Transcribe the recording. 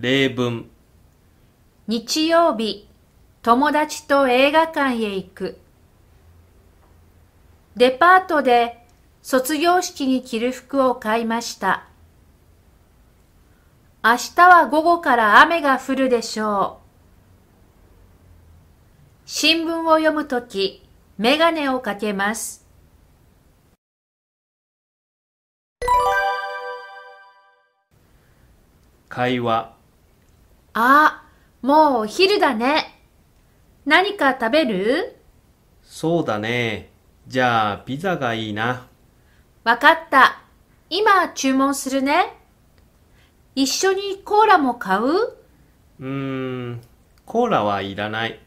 例文日曜日、友達と映画館へ行く。デパートで卒業式に着る服を買いました。明日は午後から雨が降るでしょう。新聞を読むとき、メガネをかけます。会話あ、もうお昼だね。何か食べる？そうだね。じゃあピザがいいな。わかった。今注文するね。一緒にコーラも買う？うーん、コーラはいらない。